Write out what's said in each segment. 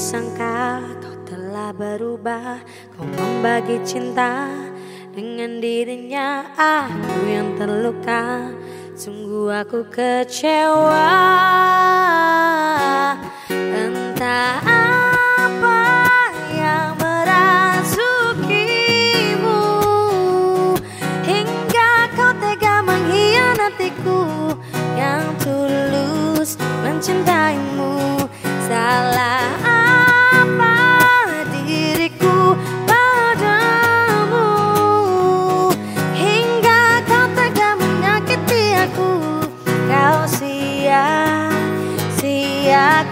kusangka kau telah berubah. Kau membagi cinta dengan dirinya Aku yang terluka. Sungguh aku kecewa. Entah apa yang merasukimu Hingga kau tega mengkhianatiku. Yang tulus mencintaimu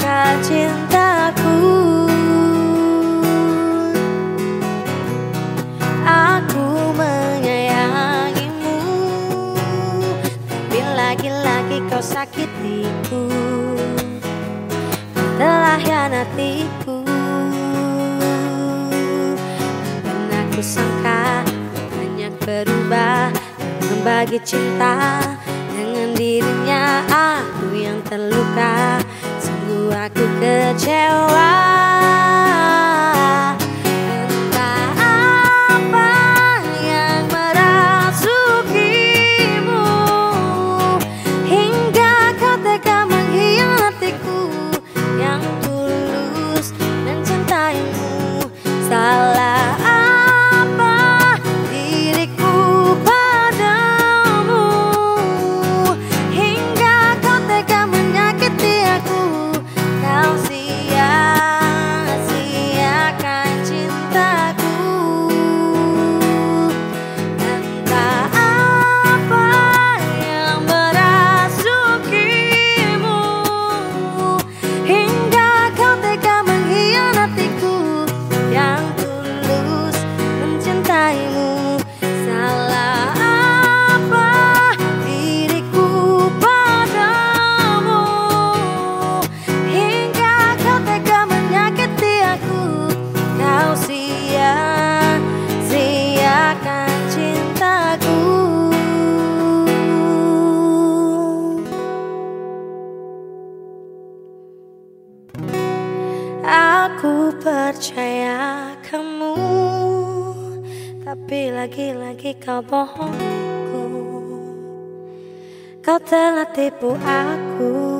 sia-siakan cintaku Aku menyayangimu Tapi lagi-lagi kau sakitiku Kau telah hianatiku Pernah ku sangka banyak berubah Membagi cinta dengan dirinya Aku yang terluka aku kecewa Aku percaya kamu Tapi lagi-lagi kau bohongku. Kau telah tipu aku